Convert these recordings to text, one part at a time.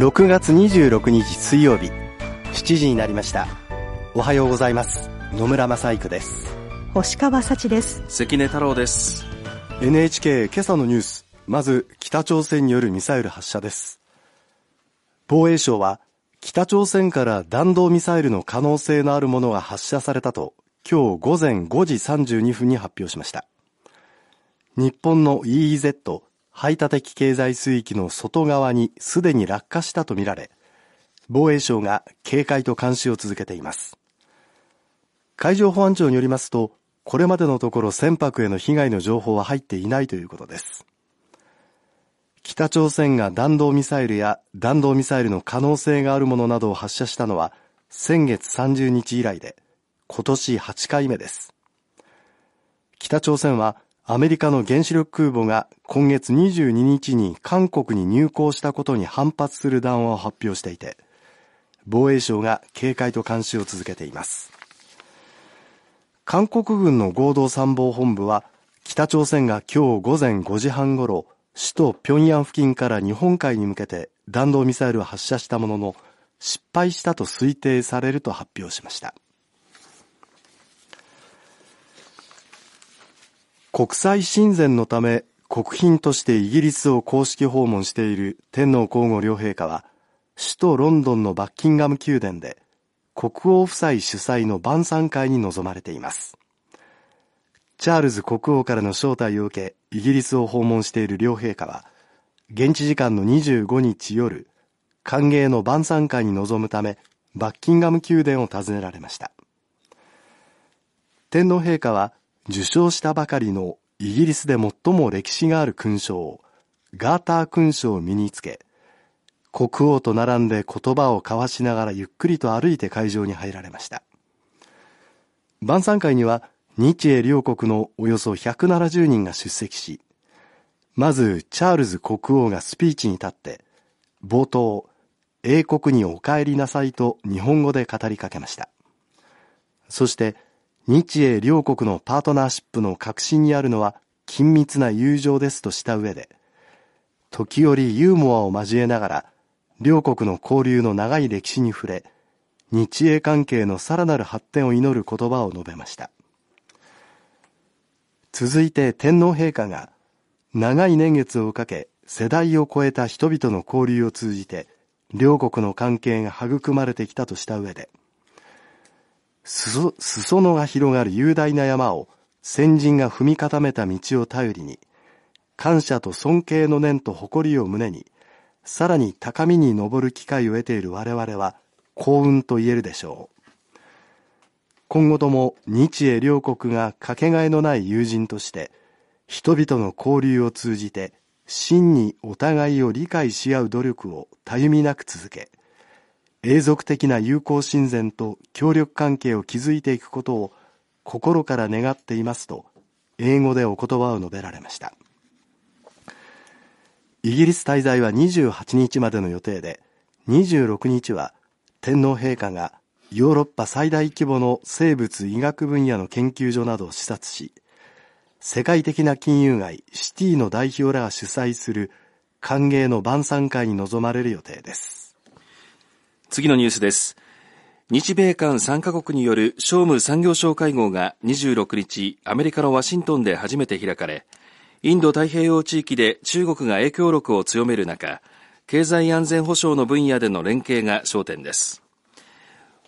6月26日水曜日。7時になりました。おはようございます。野村正育です。星川幸です。関根太郎です。NHK 今朝のニュース。まず北朝鮮によるミサイル発射です。防衛省は北朝鮮から弾道ミサイルの可能性のあるものが発射されたと今日午前5時32分に発表しました。日本の EEZ 排他的経済水域の外側にすでに落下したとみられ防衛省が警戒と監視を続けています。海上保安庁によりますとこれまでのところ船舶への被害の情報は入っていないということです。北朝鮮が弾道ミサイルや弾道ミサイルの可能性があるものなどを発射したのは先月30日以来で今年8回目です。北朝鮮はアメリカの原子力空母が今月22日に韓国に入港したことに反発する談話を発表していて防衛省が警戒と監視を続けています。韓国軍の合同参謀本部は北朝鮮が今日午前5時半ごろ首都平壌付近から日本海に向けて弾道ミサイルを発射したものの失敗したと推定されると発表しました。国際親善のため国賓としてイギリスを公式訪問している天皇皇后両陛下は首都ロンドンのバッキンガム宮殿で国王夫妻主催の晩餐会に臨まれています。チャールズ国王からの招待を受けイギリスを訪問している両陛下は現地時間の25日夜歓迎の晩餐会に臨むためバッキンガム宮殿を訪ねられました。天皇陛下は受賞したばかりのイギリスで最も歴史がある勲章、ガーター勲章を身につけ、国王と並んで言葉を交わしながらゆっくりと歩いて会場に入られました。晩餐会には日英両国のおよそ170人が出席し、まずチャールズ国王がスピーチに立って、冒頭、英国にお帰りなさいと日本語で語りかけました。そして、日英両国のパートナーシップの核心にあるのは緊密な友情ですとした上で、時折ユーモアを交えながら、両国の交流の長い歴史に触れ、日英関係のさらなる発展を祈る言葉を述べました。続いて天皇陛下が、長い年月をかけ、世代を超えた人々の交流を通じて、両国の関係が育まれてきたとした上で、裾裾野が広がる雄大な山を先人が踏み固めた道を頼りに、感謝と尊敬の念と誇りを胸に、さらに高みに登る機会を得ている我々は幸運と言えるでしょう。今後とも日英両国がかけがえのない友人として、人々の交流を通じて真にお互いを理解し合う努力をたゆみなく続け、永続的な友好親善と協力関係を築いていくことを心から願っていますと英語でお言葉を述べられました。イギリス滞在は28日までの予定で26日は天皇陛下がヨーロッパ最大規模の生物医学分野の研究所などを視察し世界的な金融街シティの代表らが主催する歓迎の晩餐会に臨まれる予定です。次のニュースです。日米韓3カ国による商務産業省会合が26日、アメリカのワシントンで初めて開かれ、インド太平洋地域で中国が影響力を強める中、経済安全保障の分野での連携が焦点です。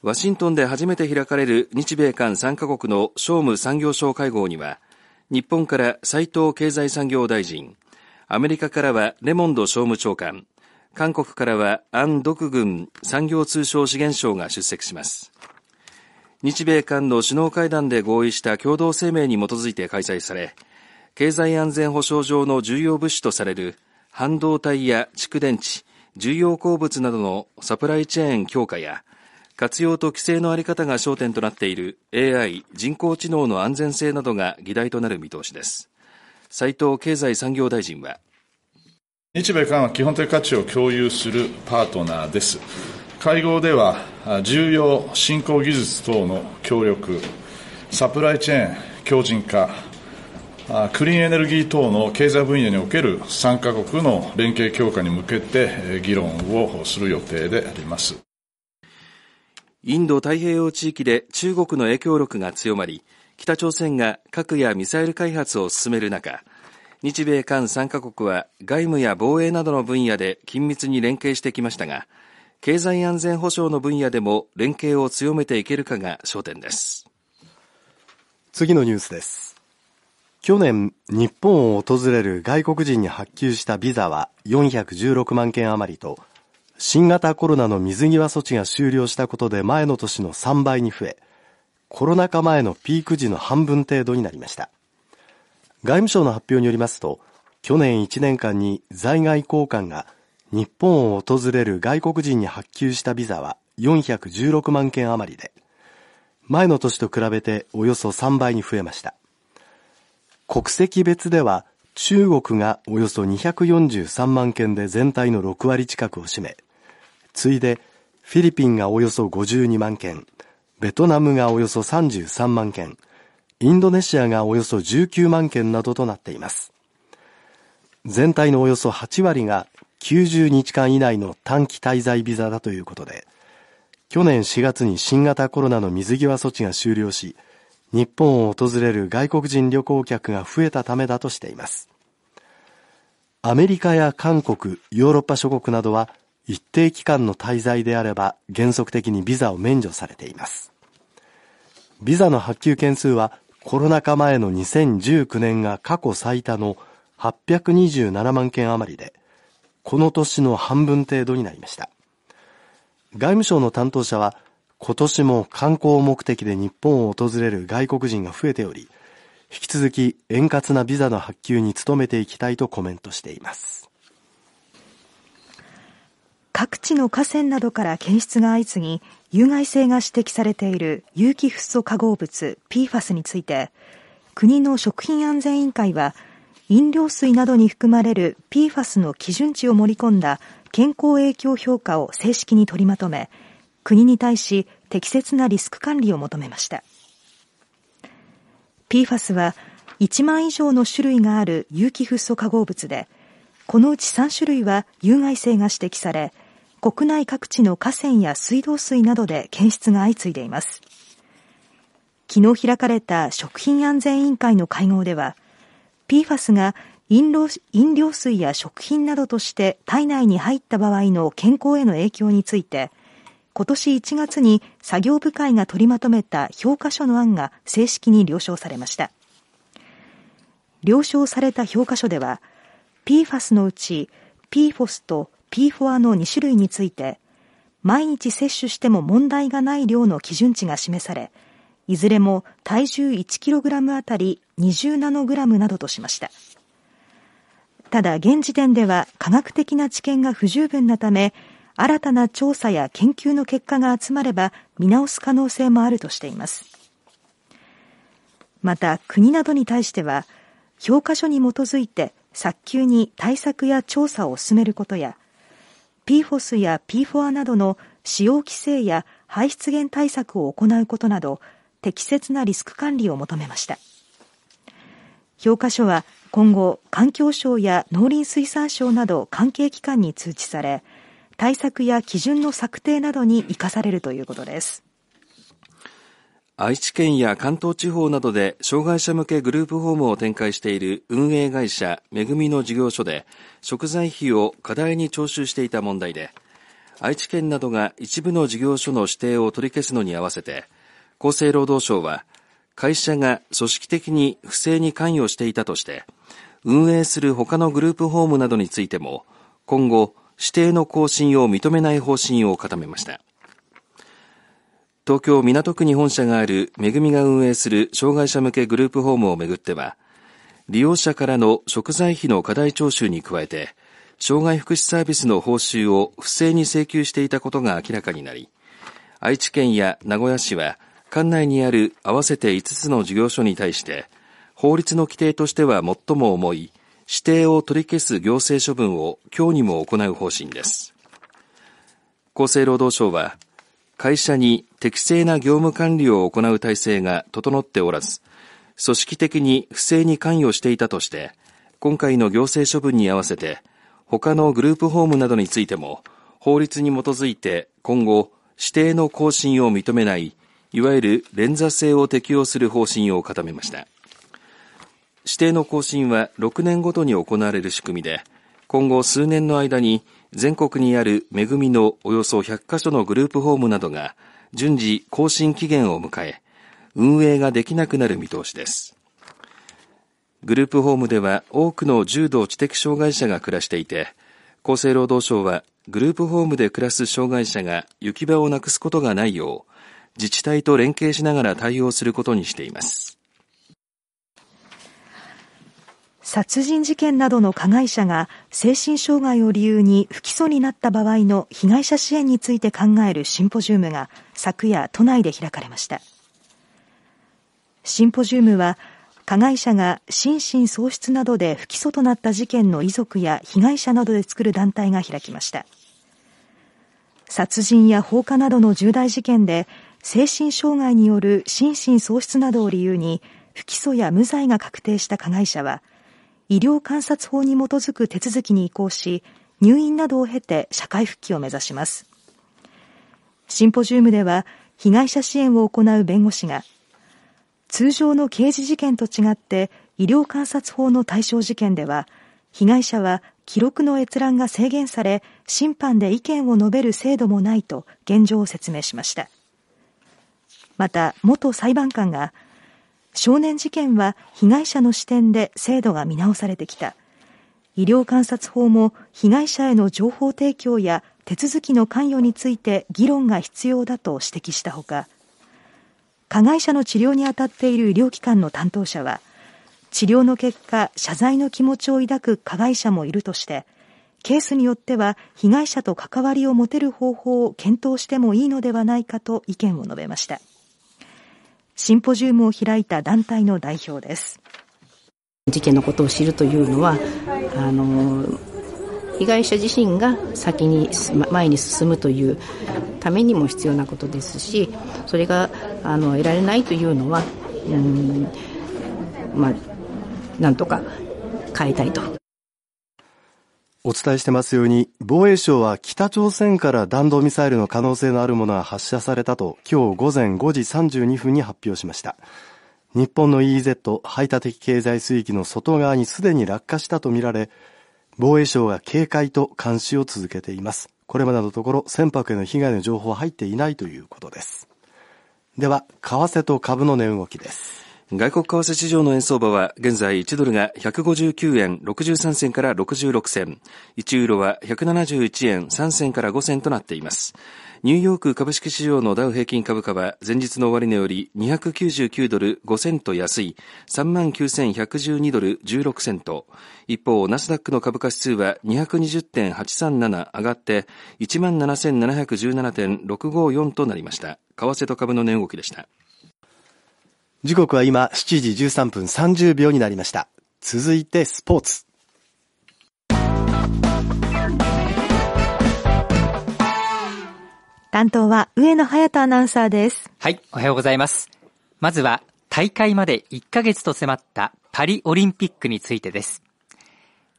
ワシントンで初めて開かれる日米韓3カ国の商務産業省会合には、日本から斉藤経済産業大臣、アメリカからはレモンド商務長官、韓国からはアン・ドク軍産業通商資源省が出席します。日米韓の首脳会談で合意した共同声明に基づいて開催され、経済安全保障上の重要物資とされる半導体や蓄電池、重要鉱物などのサプライチェーン強化や、活用と規制のあり方が焦点となっている AI 人工知能の安全性などが議題となる見通しです。斉藤経済産業大臣は、日米韓は基本的価値を共有するパートナーです。会合では、重要振興技術等の協力、サプライチェーン強靭化、クリーンエネルギー等の経済分野における3カ国の連携強化に向けて議論をする予定であります。インド太平洋地域で中国の影響力が強まり、北朝鮮が核やミサイル開発を進める中、日米韓3カ国は外務や防衛などの分野で緊密に連携してきましたが、経済安全保障の分野でも連携を強めていけるかが焦点です。次のニュースです。去年、日本を訪れる外国人に発給したビザは416万件余りと、新型コロナの水際措置が終了したことで前の年の3倍に増え、コロナ禍前のピーク時の半分程度になりました。外務省の発表によりますと、去年1年間に在外交換が日本を訪れる外国人に発給したビザは416万件余りで、前の年と比べておよそ3倍に増えました。国籍別では中国がおよそ243万件で全体の6割近くを占め、次いでフィリピンがおよそ52万件、ベトナムがおよそ33万件、インドネシアがおよそ19万件などとなっています。全体のおよそ8割が90日間以内の短期滞在ビザだということで、去年4月に新型コロナの水際措置が終了し、日本を訪れる外国人旅行客が増えたためだとしています。アメリカや韓国、ヨーロッパ諸国などは一定期間の滞在であれば原則的にビザを免除されています。ビザの発給件数はコロナ禍前の2019年が過去最多の827万件余りで、この年の半分程度になりました。外務省の担当者は、今年も観光目的で日本を訪れる外国人が増えており、引き続き円滑なビザの発給に努めていきたいとコメントしています。各地の河川などから検出が相次ぎ、有害性が指摘されている有機フッ素化合物 PFAS について、国の食品安全委員会は飲料水などに含まれる PFAS の基準値を盛り込んだ健康影響評価を正式に取りまとめ、国に対し適切なリスク管理を求めました。PFAS は1万以上の種類がある有機フッ素化合物で、このうち3種類は有害性が指摘され、国内各地の河川や水道水などで検出が相次いでいます。昨日開かれた食品安全委員会の会合では、PFAS が飲料飲料水や食品などとして体内に入った場合の健康への影響について、今年1月に作業部会が取りまとめた評価書の案が正式に了承されました。了承された評価書では、PFAS のうち PFOS と PFOA の2種類について、毎日摂取しても問題がない量の基準値が示され、いずれも体重 1kg あたり20ナノグラムなどとしました。ただ現時点では科学的な知見が不十分なため、新たな調査や研究の結果が集まれば見直す可能性もあるとしています。また国などに対しては、評価書に基づいて早急に対策や調査を進めることや、PFOS や PFOA などの使用規制や排出源対策を行うことなど、適切なリスク管理を求めました。評価書は今後、環境省や農林水産省など関係機関に通知され、対策や基準の策定などに生かされるということです。愛知県や関東地方などで障害者向けグループホームを展開している運営会社めぐみの事業所で食材費を過大に徴収していた問題で愛知県などが一部の事業所の指定を取り消すのに合わせて厚生労働省は、会社が組織的に不正に関与していたとして、運営する他のグループホームなどについても、今後、指定の更新を認めない方針を固めました。東京港区に本社があるめぐみが運営する障害者向けグループホームをめぐっては、利用者からの食材費の過大徴収に加えて、障害福祉サービスの報酬を不正に請求していたことが明らかになり、愛知県や名古屋市は管内にある合わせて5つの事業所に対して、法律の規定としては最も重い指定を取り消す行政処分を今日にも行う方針です。厚生労働省は、会社に適正な業務管理を行う体制が整っておらず、組織的に不正に関与していたとして、今回の行政処分に合わせて、他のグループホームなどについても、法律に基づいて今後、指定の更新を認めない、いわゆる連座制を適用する方針を固めました。指定の更新は6年ごとに行われる仕組みで、今後数年の間に全国にある恵みのおよそ100カ所のグループホームなどが順次更新期限を迎え、運営ができなくなる見通しです。グループホームでは多くの重度知的障害者が暮らしていて、厚生労働省はグループホームで暮らす障害者が行き場をなくすことがないよう、自治体と連携しながら対応することにしています。殺人事件などの加害者が精神障害を理由に不起訴になった場合の被害者支援について考えるシンポジウムが昨夜都内で開かれました。シンポジウムは加害者が心神喪失などで不起訴となった事件の遺族や被害者などで作る団体が開きました。殺人や放火などの重大事件で精神障害による心神喪失などを理由に不起訴や無罪が確定した加害者は医療観察法に基づく手続きに移行し、入院などを経て社会復帰を目指します。シンポジウムでは、被害者支援を行う弁護士が、通常の刑事事件と違って医療観察法の対象事件では、被害者は記録の閲覧が制限され、審判で意見を述べる制度もないと現状を説明しました。また、元裁判官が、少年事件は被害者の視点で制度が見直されてきた。医療観察法も被害者への情報提供や手続きの関与について議論が必要だと指摘したほか、加害者の治療に当たっている医療機関の担当者は、治療の結果、謝罪の気持ちを抱く加害者もいるとして、ケースによっては被害者と関わりを持てる方法を検討してもいいのではないかと意見を述べました。シンポジウムを開いた団体の代表です。事件のことを知るというのは、あの、被害者自身が先に前に進むというためにも必要なことですし、それがあの得られないというのは、うん、まあ、なんとか変えたいと。お伝えしてますように、防衛省は北朝鮮から弾道ミサイルの可能性のあるものが発射されたと、今日午前5時32分に発表しました。日本の EEZ 排他的経済水域の外側にすでに落下したとみられ、防衛省が警戒と監視を続けています。これまでのところ、船舶への被害の情報は入っていないということです。では、為替と株の値動きです。外国為替市場の円相場は現在1ドルが159円63銭から66銭、1ユーロは171円3銭から5銭となっています。ニューヨーク株式市場のダウ平均株価は前日の終値より299ドル5セント安い39,112ドル16セント。一方、ナスダックの株価指数は220.837上がって17,717.654となりました。為替と株の値動きでした。時刻は今7時13分30秒になりました。続いてスポーツ。担当は上野隼人アナウンサーです。はい、おはようございます。まずは大会まで1ヶ月と迫ったパリオリンピックについてです。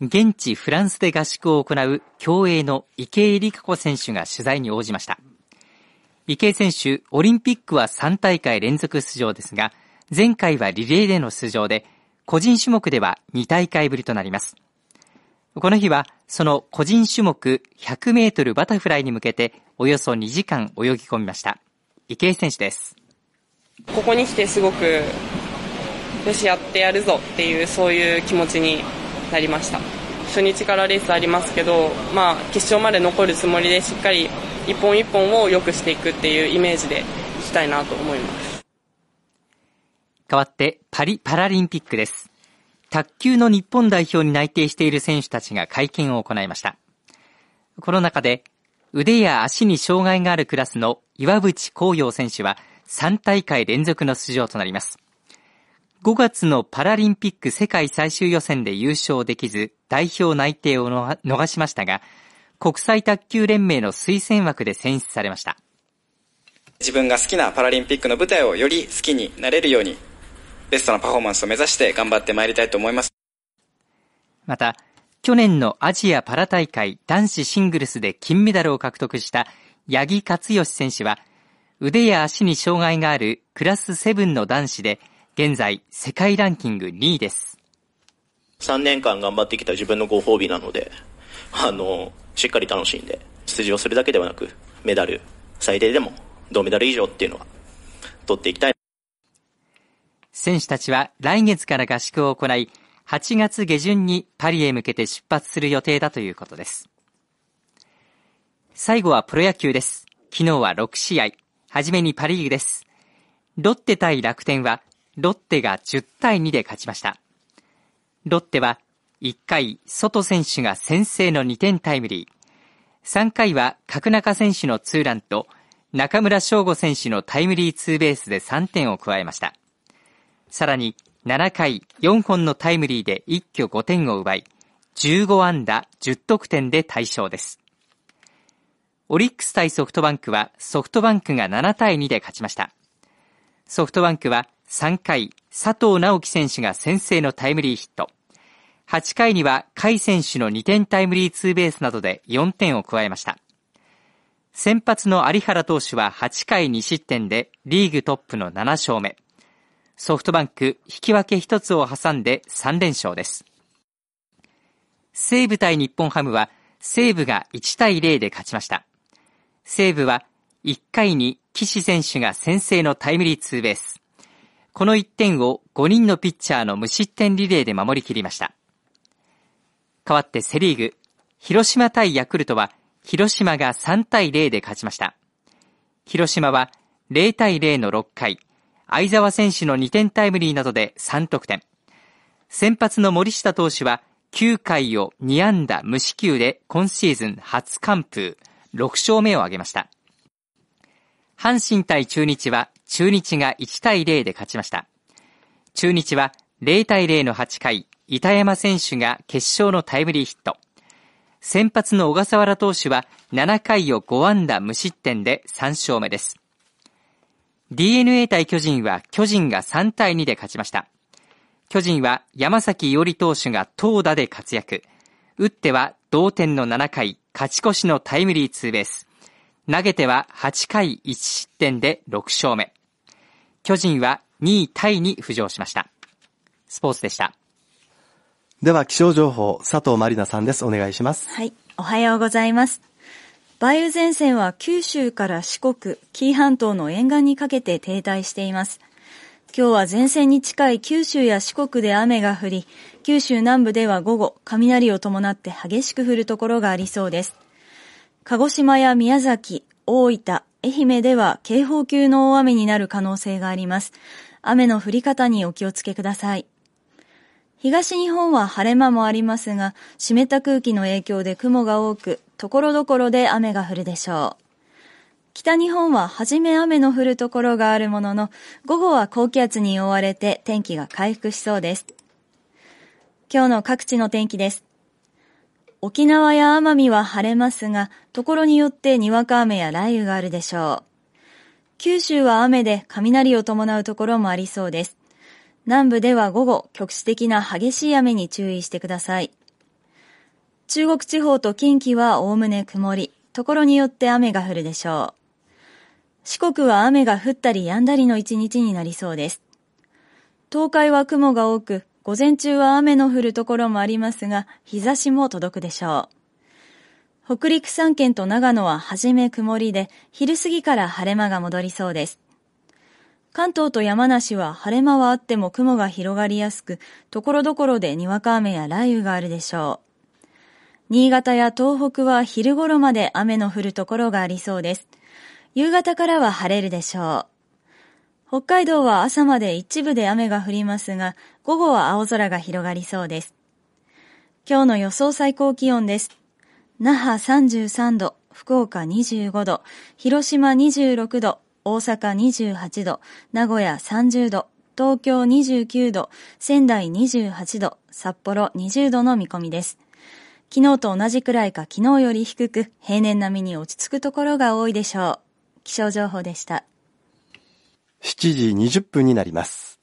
現地フランスで合宿を行う競泳の池江璃花子選手が取材に応じました。池江選手、オリンピックは3大会連続出場ですが、前回はリレーでの出場で、個人種目では2大会ぶりとなります。この日は、その個人種目100メートルバタフライに向けて、およそ2時間泳ぎ込みました。池江選手です。ここに来てすごく、よし、やってやるぞっていう、そういう気持ちになりました。初日からレースありますけど、まあ、決勝まで残るつもりでしっかり一本一本を良くしていくっていうイメージでいきたいなと思います。代わってパリパラリンピックです。卓球の日本代表に内定している選手たちが会見を行いました。この中で腕や足に障害があるクラスの岩渕光陽選手は3大会連続の出場となります。5月のパラリンピック世界最終予選で優勝できず代表内定を逃しましたが、国際卓球連盟の推薦枠で選出されました。自分が好きなパラリンピックの舞台をより好きになれるようにベストなパフォーマンスを目指して頑張ってまいりたいと思います。また、去年のアジアパラ大会男子シングルスで金メダルを獲得した八木克義選手は、腕や足に障害があるクラス7の男子で、現在世界ランキング2位です。3年間頑張ってきた自分のご褒美なので、あの、しっかり楽しんで、出場するだけではなく、メダル、最低でも銅メダル以上っていうのは、取っていきたい。選手たちは来月から合宿を行い、8月下旬にパリへ向けて出発する予定だということです。最後はプロ野球です。昨日は6試合。はじめにパリーグです。ロッテ対楽天は、ロッテが10対2で勝ちました。ロッテは、1回、外選手が先制の2点タイムリー。3回は、角中選手のツーランと、中村翔吾選手のタイムリーツーベースで3点を加えました。さらに、7回4本のタイムリーで一挙5点を奪い、15安打10得点で大勝です。オリックス対ソフトバンクはソフトバンクが7対2で勝ちました。ソフトバンクは3回佐藤直樹選手が先制のタイムリーヒット。8回には甲斐選手の2点タイムリーツーベースなどで4点を加えました。先発の有原投手は8回2失点でリーグトップの7勝目。ソフトバンク引き分け一つを挟んで3連勝です。西武対日本ハムは西武が1対0で勝ちました。西武は1回に岸選手が先制のタイムリーツーベース。この1点を5人のピッチャーの無失点リレーで守りきりました。代わってセリーグ、広島対ヤクルトは広島が3対0で勝ちました。広島は0対0の6回、相沢選手の2点タイムリーなどで3得点。先発の森下投手は9回を2安打無四球で今シーズン初完封、6勝目を挙げました。阪神対中日は中日が1対0で勝ちました。中日は0対0の8回、板山選手が決勝のタイムリーヒット。先発の小笠原投手は7回を5安打無失点で3勝目です。DNA 対巨人は巨人が3対2で勝ちました。巨人は山崎伊織投手が投打で活躍。打っては同点の7回、勝ち越しのタイムリーツーベース。投げては8回1失点で6勝目。巨人は2位タイに浮上しました。スポーツでした。では気象情報、佐藤まりなさんです。お願いします。はい。おはようございます。梅雨前線は九州から四国、紀伊半島の沿岸にかけて停滞しています。今日は前線に近い九州や四国で雨が降り、九州南部では午後、雷を伴って激しく降るところがありそうです。鹿児島や宮崎、大分、愛媛では警報級の大雨になる可能性があります。雨の降り方にお気をつけください。東日本は晴れ間もありますが、湿った空気の影響で雲が多く、ところどころで雨が降るでしょう。北日本は初め雨の降るところがあるものの、午後は高気圧に覆われて天気が回復しそうです。今日の各地の天気です。沖縄や奄美は晴れますが、ところによってにわか雨や雷雨があるでしょう。九州は雨で雷を伴うところもありそうです。南部では午後、局地的な激しい雨に注意してください。中国地方と近畿はおおむね曇り、ところによって雨が降るでしょう。四国は雨が降ったり止んだりの一日になりそうです。東海は雲が多く、午前中は雨の降るところもありますが、日差しも届くでしょう。北陸三県と長野は初め曇りで、昼過ぎから晴れ間が戻りそうです。関東と山梨は晴れ間はあっても雲が広がりやすく、ところどころでにわか雨や雷雨があるでしょう。新潟や東北は昼頃まで雨の降るところがありそうです。夕方からは晴れるでしょう。北海道は朝まで一部で雨が降りますが、午後は青空が広がりそうです。今日の予想最高気温です。那覇33度、福岡25度、広島26度、大阪28度、名古屋30度、東京29度、仙台28度、札幌20度の見込みです。昨日と同じくらいか昨日より低く、平年並みに落ち着くところが多いでしょう。気象情報でした。7時20分になります。